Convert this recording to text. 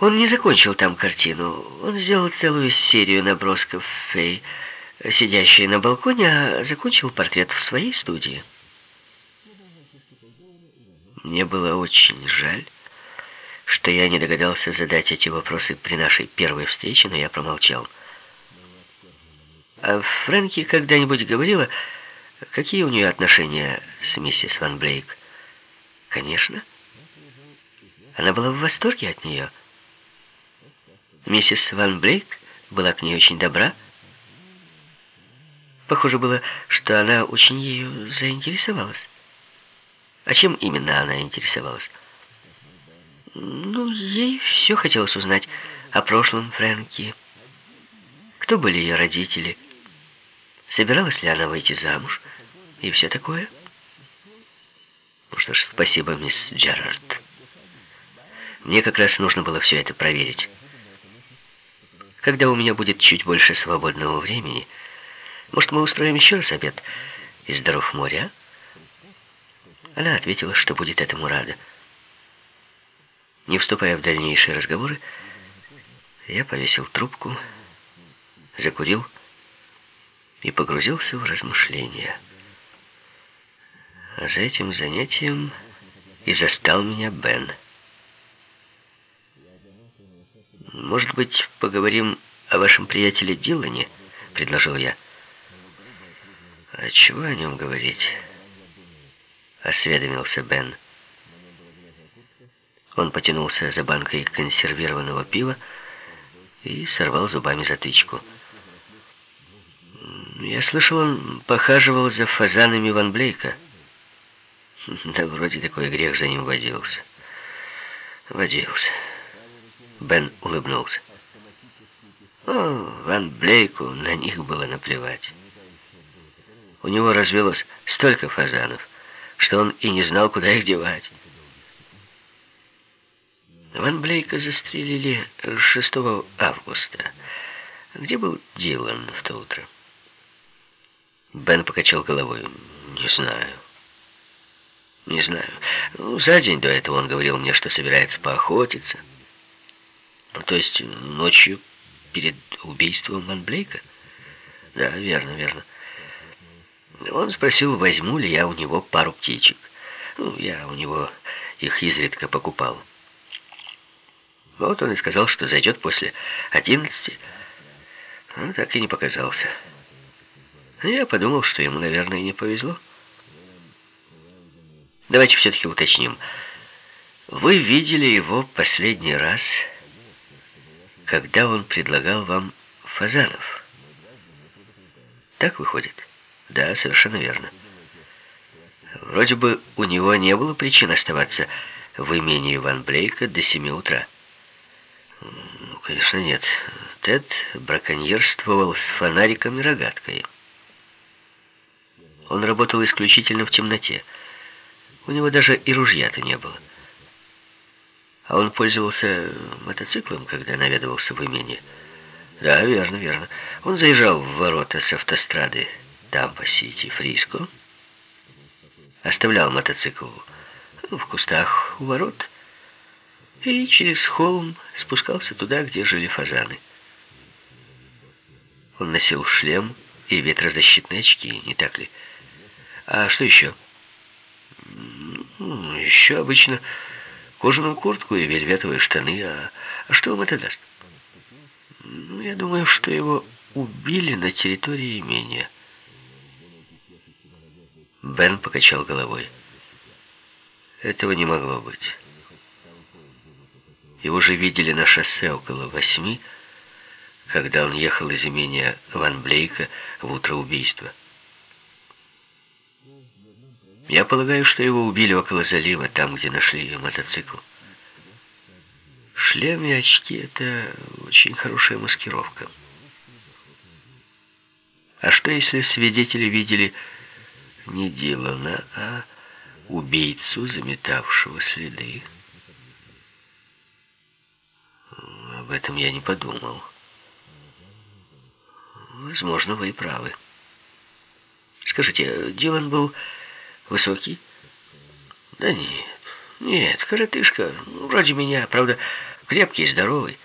Он не закончил там картину. Он сделал целую серию набросков Фэй, сидящей на балконе, а закончил портрет в своей студии. Мне было очень жаль, что я не догадался задать эти вопросы при нашей первой встрече, но я промолчал. А Фрэнки когда-нибудь говорила, какие у нее отношения с миссис Ван Блейк? Конечно. Она была в восторге от нее. Миссис Ван Блейк была к ней очень добра. Похоже было, что она очень ею заинтересовалась. А чем именно она интересовалась? Ну, ей все хотелось узнать о прошлом Фрэнки. Кто были ее родители? Собиралась ли она выйти замуж? И все такое. Ну что ж, спасибо, мисс Джерард. Мне как раз нужно было все это проверить. Когда у меня будет чуть больше свободного времени, может, мы устроим еще раз обед из даров моря, а? Она ответила, что будет этому рада. Не вступая в дальнейшие разговоры, я повесил трубку, закурил и погрузился в размышления. А за этим занятием и застал меня Бен. «Может быть, поговорим о вашем приятеле Дилане?» — предложил я. «А чего о нем говорить?» осведомился Бен. Он потянулся за банкой консервированного пива и сорвал зубами затычку. Я слышал, он похаживал за фазанами Ван Блейка. Да вроде такой грех за ним водился. Водился. Бен улыбнулся. О, Ван Блейку на них было наплевать. У него развелось столько фазанов, что он и не знал, куда их девать. Ван Блейка застрелили 6 августа. Где был Дилан в то утро? Бен покачал головой. Не знаю. Не знаю. Ну, за день до этого он говорил мне, что собирается поохотиться. То есть ночью перед убийством Ван Блейка? Да, верно, верно. Он спросил, возьму ли я у него пару птичек. Ну, я у него их изредка покупал. Вот он и сказал, что зайдет после одиннадцати. Ну, так и не показался. Я подумал, что ему, наверное, не повезло. Давайте все-таки уточним. Вы видели его последний раз, когда он предлагал вам фазанов? Так выходит? Да, совершенно верно. Вроде бы у него не было причин оставаться в имении Ван Блейка до семи утра. Ну, конечно, нет. Тед браконьерствовал с фонариком и рогаткой. Он работал исключительно в темноте. У него даже и ружья-то не было. А он пользовался мотоциклом, когда наведывался в имение. Да, верно, верно. Он заезжал в ворота с автострады Тампа-Сити, Фриско, оставлял мотоцикл в кустах у ворот и через холм спускался туда, где жили фазаны. Он носил шлем и ветрозащитные очки, не так ли? А что еще? Ну, еще обычно кожаную куртку и вельветовые штаны. А, что вам это даст? Ну, я думаю, что его убили на территории имения. Бен покачал головой. Этого не могло быть. Его же видели на шоссе около восьми, когда он ехал из имения Ван Блейка в утро убийства. Я полагаю, что его убили около залива, там, где нашли мотоцикл. Шлем и очки — это очень хорошая маскировка. А что, если свидетели видели не Дилана, а убийцу, заметавшего следы. Об этом я не подумал. Возможно, вы и правы. Скажите, Дилан был высокий? Да нет, нет, коротышка, ну, вроде меня, правда, крепкий, здоровый.